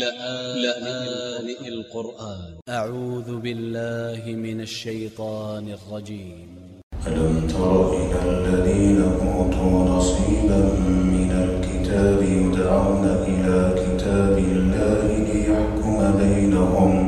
لآن القرآن. أ ع و ذ ب ا ل ل ه من ا ل ش ي ط ا ن ا ل ج ي م ألم تر إلى الذين أوتوا نصيبا من الكتاب يدعون إلى كتاب الله ليحكم بينهم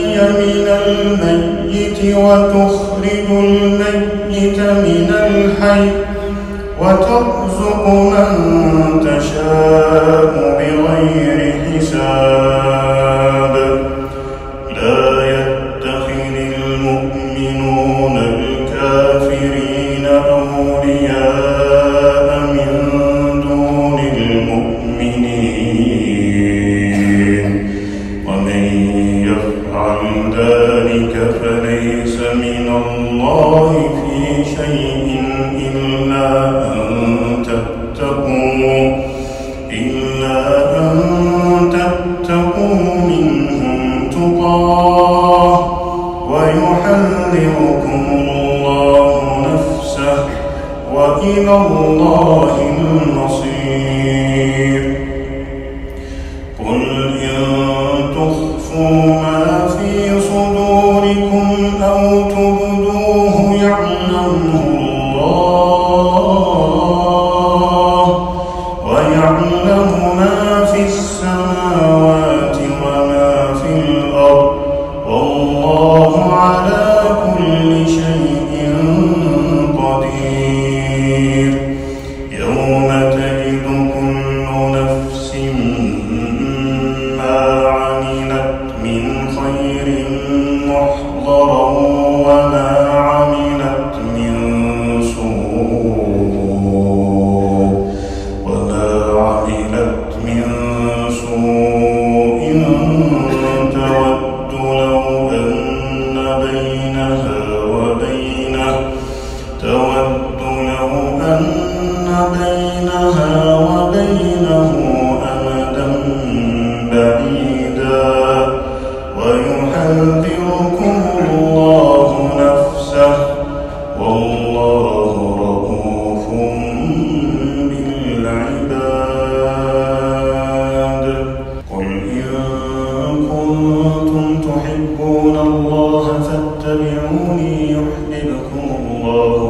الحي من الميت وتخرج الميت من الحي وترزق من تشاء بغير حساب. لا يتخذ المؤمنون شيء إلا أن تتقوا إلا أن تتقوا منهم تقاه ويحذركم الله نفسه وإلى الله المصير. ويعلم ما في السماوات ويحذركم الله نفسه والله رؤوف بالعباد. تحبون الله فاتبعوني يحببكم الله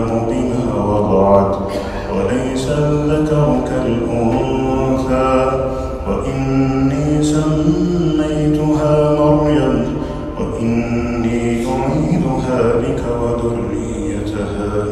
بما وضعت. وليس الذكر كالأنثى وإني سميتها مريم. وإني أعيدها بك وذريتها.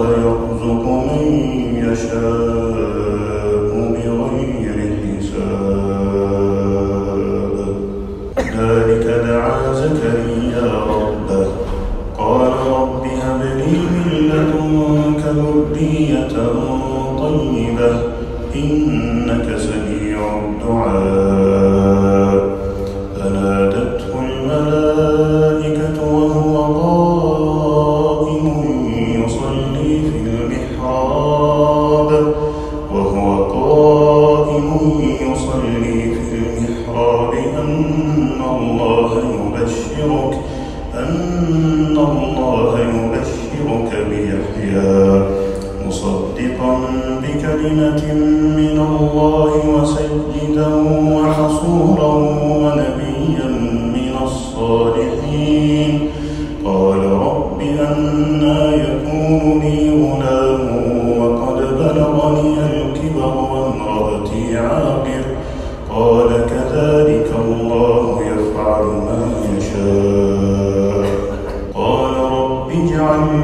ذرية طيبة إنك سميع الدعاء.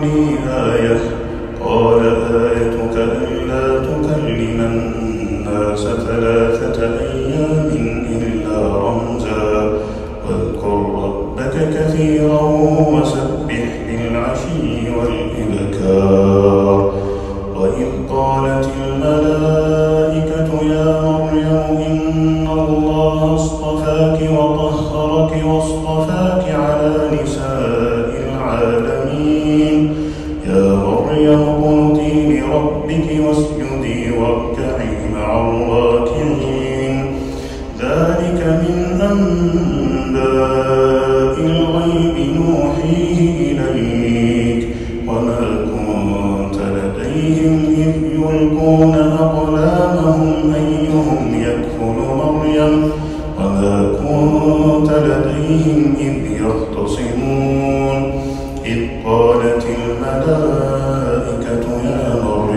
لي آية. قال آيتك ألا تكلم الناس ثلاثة أيام إلا رمزا. واذكر ربك كثيرا لربك واسجدي واركعي مع الراكعين. ذلك من أنباء الغيب نوحيه إليك. وما كنت لديهم إذ يلقون أقلامهم أيهم يكفل مريم. وما كنت لديهم إذ يختصمون. إذ قالت الملائكة يا مريم